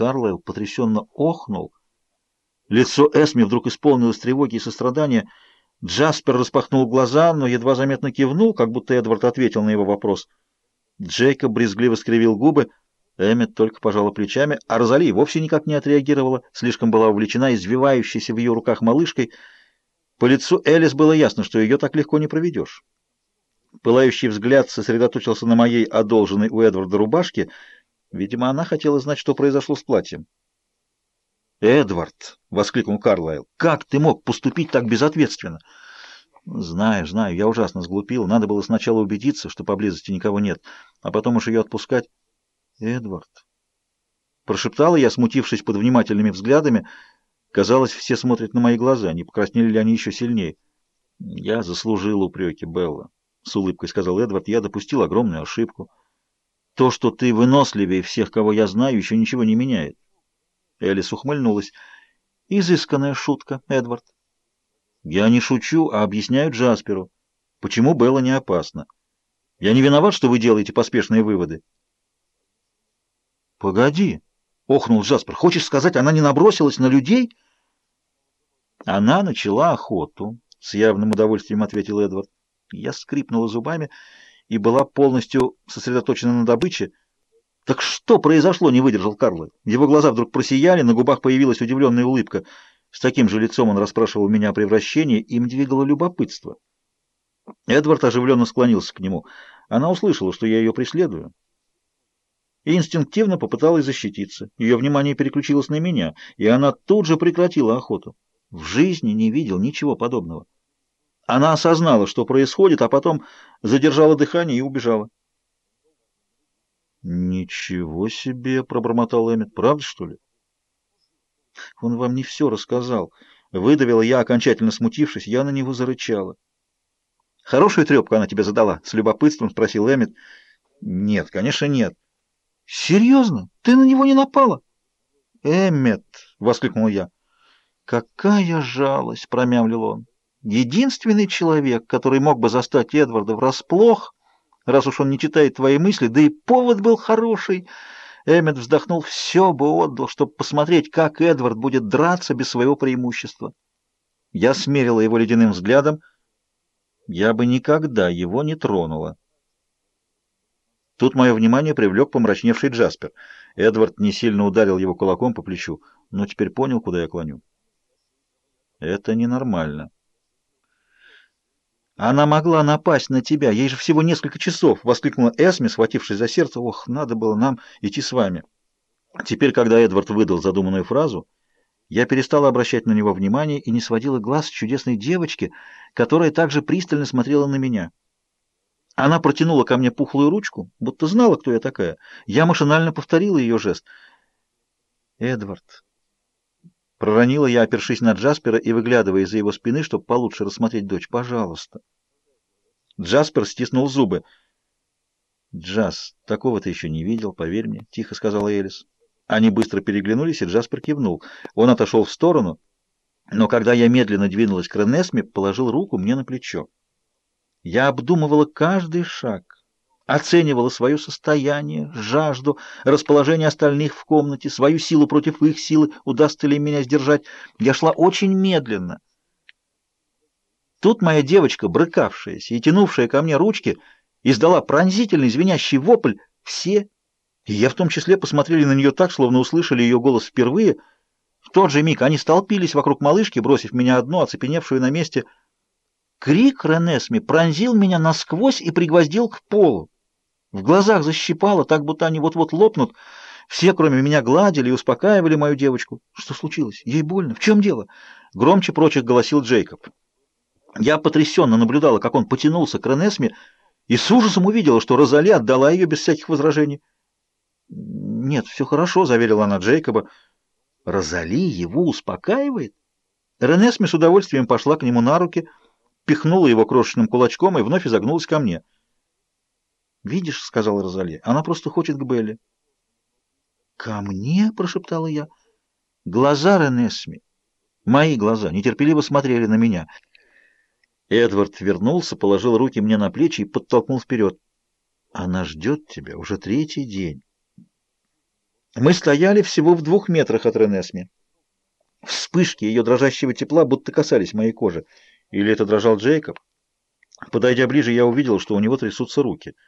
Карлайл потрясенно охнул. Лицо Эсми вдруг исполнилось тревоги и сострадания. Джаспер распахнул глаза, но едва заметно кивнул, как будто Эдвард ответил на его вопрос. Джейкоб брезгливо скривил губы. Эммет только пожала плечами, а Розали вовсе никак не отреагировала, слишком была увлечена извивающейся в ее руках малышкой. По лицу Элис было ясно, что ее так легко не проведешь. Пылающий взгляд сосредоточился на моей одолженной у Эдварда рубашке. Видимо, она хотела знать, что произошло с платьем. «Эдвард!» — воскликнул Карлайл. «Как ты мог поступить так безответственно?» «Знаю, знаю, я ужасно сглупил. Надо было сначала убедиться, что поблизости никого нет, а потом уж ее отпускать». «Эдвард!» Прошептала я, смутившись под внимательными взглядами. Казалось, все смотрят на мои глаза, не покраснели ли они еще сильнее. «Я заслужил упреки, Белла», — с улыбкой сказал Эдвард. «Я допустил огромную ошибку. То, что ты выносливее всех, кого я знаю, еще ничего не меняет». Элис ухмыльнулась. «Изысканная шутка, Эдвард». «Я не шучу, а объясняю Джасперу, почему Белла не опасна. Я не виноват, что вы делаете поспешные выводы». «Погоди!» — охнул Джаспер. «Хочешь сказать, она не набросилась на людей?» «Она начала охоту», — с явным удовольствием ответил Эдвард. Я скрипнула зубами и была полностью сосредоточена на добыче. «Так что произошло?» — не выдержал Карло. Его глаза вдруг просияли, на губах появилась удивленная улыбка. С таким же лицом он расспрашивал меня о превращении, им двигало любопытство. Эдвард оживленно склонился к нему. Она услышала, что я ее преследую и инстинктивно попыталась защититься. Ее внимание переключилось на меня, и она тут же прекратила охоту. В жизни не видел ничего подобного. Она осознала, что происходит, а потом задержала дыхание и убежала. «Ничего себе!» — пробормотал Эммет. «Правда, что ли?» «Он вам не все рассказал». Выдавила я, окончательно смутившись, я на него зарычала. «Хорошую трепку она тебе задала?» — с любопытством спросил Эммет. «Нет, конечно, нет». «Серьезно? Ты на него не напала?» «Эммет!» — воскликнул я. «Какая жалость!» — промямлил он. «Единственный человек, который мог бы застать Эдварда врасплох, раз уж он не читает твои мысли, да и повод был хороший». Эммет вздохнул, все бы отдал, чтобы посмотреть, как Эдвард будет драться без своего преимущества. Я смерила его ледяным взглядом. Я бы никогда его не тронула. Тут мое внимание привлек помрачневший Джаспер. Эдвард не сильно ударил его кулаком по плечу, но теперь понял, куда я клоню. Это ненормально. «Она могла напасть на тебя, ей же всего несколько часов!» — воскликнула Эсми, схватившись за сердце. «Ох, надо было нам идти с вами!» Теперь, когда Эдвард выдал задуманную фразу, я перестала обращать на него внимание и не сводила глаз с чудесной девочки, которая также пристально смотрела на меня. Она протянула ко мне пухлую ручку, будто знала, кто я такая. Я машинально повторила ее жест. «Эдвард», — проронила я, опершись на Джаспера и выглядывая из-за его спины, чтобы получше рассмотреть дочь, — «пожалуйста». Джаспер стиснул зубы. «Джаз, такого ты еще не видел, поверь мне», — тихо сказала Элис. Они быстро переглянулись, и Джаспер кивнул. Он отошел в сторону, но когда я медленно двинулась к Ренесме, положил руку мне на плечо. Я обдумывала каждый шаг, оценивала свое состояние, жажду, расположение остальных в комнате, свою силу против их силы, удастся ли меня сдержать. Я шла очень медленно. Тут моя девочка, брыкавшаяся и тянувшая ко мне ручки, издала пронзительный звенящий вопль. Все, и я в том числе, посмотрели на нее так, словно услышали ее голос впервые. В тот же миг они столпились вокруг малышки, бросив меня одну, оцепеневшую на месте — Крик Ренесми пронзил меня насквозь и пригвоздил к полу. В глазах защипало, так будто они вот-вот лопнут. Все, кроме меня, гладили и успокаивали мою девочку. Что случилось? Ей больно. В чем дело? Громче прочих голосил Джейкоб. Я потрясенно наблюдала, как он потянулся к Ренесме, и с ужасом увидела, что Розали отдала ее без всяких возражений. «Нет, все хорошо», — заверила она Джейкоба. «Розали его успокаивает?» Ренесме с удовольствием пошла к нему на руки — пихнула его крошечным кулачком и вновь изогнулась ко мне. «Видишь», — сказала Розали, — «она просто хочет к Белле». «Ко мне?» — прошептала я. «Глаза Ренесми, мои глаза, нетерпеливо смотрели на меня». Эдвард вернулся, положил руки мне на плечи и подтолкнул вперед. «Она ждет тебя уже третий день». Мы стояли всего в двух метрах от Ренесми. Вспышки ее дрожащего тепла будто касались моей кожи. Или это дрожал Джейкоб? Подойдя ближе, я увидел, что у него трясутся руки —